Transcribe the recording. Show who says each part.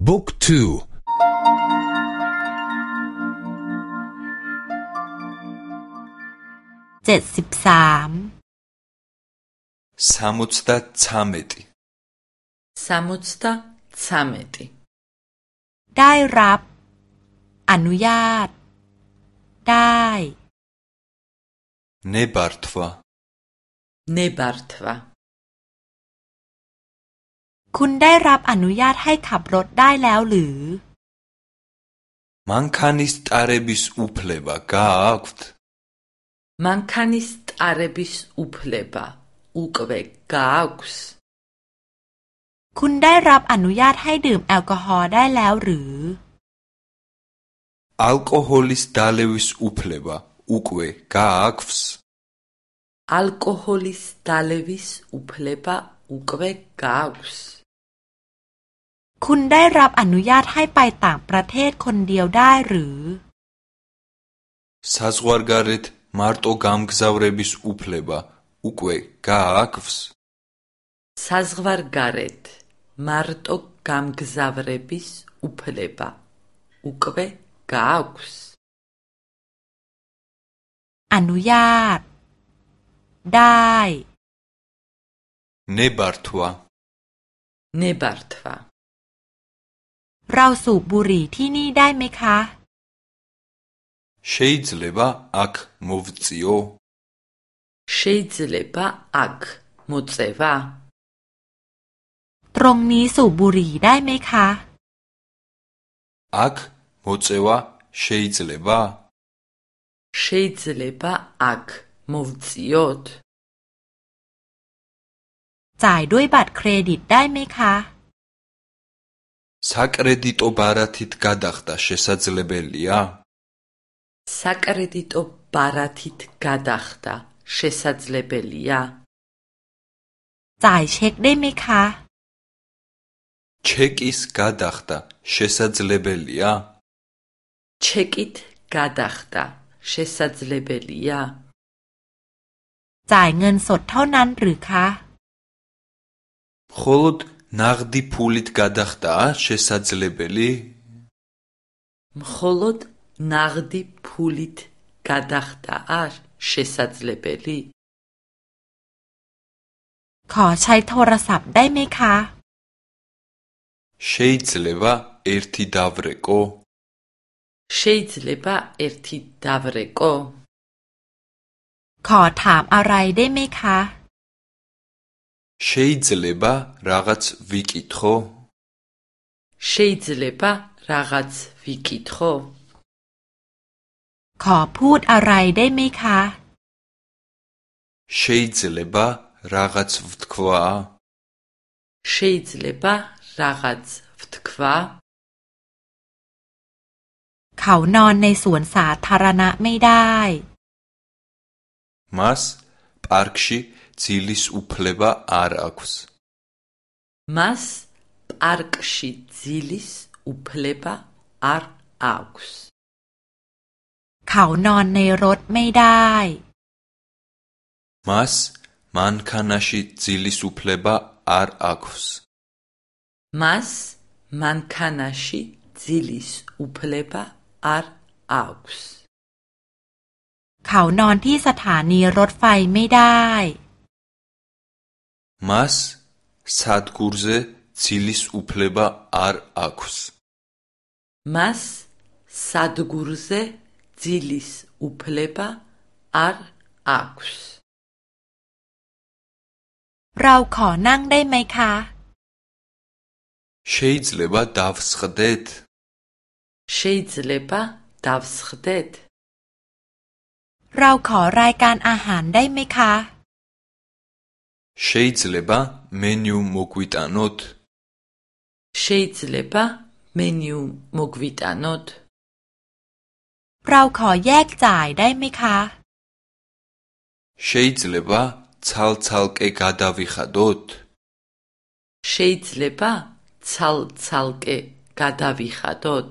Speaker 1: Book 2
Speaker 2: 73 73
Speaker 3: 73
Speaker 1: ได้รับ อนุญาต ได้
Speaker 2: nebārtva
Speaker 3: nebārtva
Speaker 1: คุณได้รับอนุญาตให้ขับรถได้แล้วหรือ
Speaker 2: მანქანის ტარების უფლება გააქვთ
Speaker 3: მანქანის ტარების უფლება უკვე გააქვს
Speaker 1: คุณได้รับอนุญาตให้ดื่มแอลกอฮอล์ได้แล้วหรือ
Speaker 2: ალკოჰოლის დალევის უფლება უკვე გააქვთ
Speaker 3: ალკოჰოლის დალევის უფლება უკვე გააქვს
Speaker 1: คุณได้รับอนุญาตให้ไปต่างประเทศคนเดียวได้หรือ
Speaker 2: საზღვარგარეთ მარტო გამგზავრების უფლება უკვე გააქვთ
Speaker 3: საზღვარგარეთ მარტო გამგზავრების უფლება უკვე გააქვს
Speaker 1: อนุญาต ได้
Speaker 2: ნებართვა
Speaker 3: ნებართვა
Speaker 1: เราสูบบุหรี่ที่นี่ได้ไหมคะ
Speaker 2: შეიძლება აქ მოვწიო
Speaker 3: შეიძლება აქ მოწევა
Speaker 1: ตรงนี้สูบบุหรี่ได้ไหมคะ
Speaker 2: აქ მოწევა შეიძლება
Speaker 3: შეიძლება აქ მოვწიოთ
Speaker 1: จ่ายด้วยบัตรเครดิตได้ไหมคะ
Speaker 2: საკრედიტო ბარათით გადახდა შესაძლებელია
Speaker 3: საკრედიტო ბარათით გადახდა შესაძლებელია
Speaker 1: จ่ายเช็คได้ไหมคะ
Speaker 2: ჩეკის გადახდა შესაძლებელია
Speaker 3: ჩეკით გადახდა შესაძლებელია
Speaker 1: จ่ายเงินสดเท่านั้นหรือคะ
Speaker 2: მხოლოდ ნაღდი ფულით გადახდაა შესაძლებელი
Speaker 3: მხოლოდ ნაღდი ფულით გადახდაა შესაძლებელი
Speaker 1: ขอใช้โทรศัพท์ได้ไหมคะ
Speaker 2: შეიძლება ერთი დავრეკო
Speaker 3: შეიძლება ერთი დავრეკო
Speaker 1: ขอถามอะไรได้ไหมคะ
Speaker 2: შეიძლება რაღაც ვიკითხო
Speaker 3: შეიძლება რაღაც ვიკითხო
Speaker 1: ขอพูดอะไรได้ไหมคะ
Speaker 2: შეიძლება რაღაც ვთქვა
Speaker 3: შეიძლება რაღაც ვთქვა
Speaker 1: เขานอนในสวนสาธารณะไม่ได้
Speaker 2: მას პარკში ძილის უფლება არ აქვს
Speaker 3: მას პარკში ძილის უფლება არ აქვს
Speaker 1: เขานอนในรถไม่ได้
Speaker 2: მას მანქანაში ძილის უფლება არ აქვს
Speaker 3: მას მანქანაში ძილის უფლება არ აქვს
Speaker 1: เขานอนที่สถานีรถไฟไม่ได้
Speaker 2: მას სადგურზე ძილის უფლება არ აქვს
Speaker 3: მას სადგურზე ძილის უფლება არ აქვს
Speaker 1: เราขอนั่งได้ไหมคะ
Speaker 2: შეიძლება დავსხდეთ
Speaker 3: შეიძლება დავსხდეთ
Speaker 1: เราขอรายการอาหารได้ไหมคะ
Speaker 2: შეიძლება მენიუ მოგვიტანოთ
Speaker 3: შეიძლება მენიუ მოგვიტანოთ
Speaker 1: เราขอแยกจ่ายได้ไหมคะ
Speaker 2: შეიძლება ცალ-ცალკე გადავიხადოთ
Speaker 3: შეიძლება ცალ-ცალკე გადავიხადოთ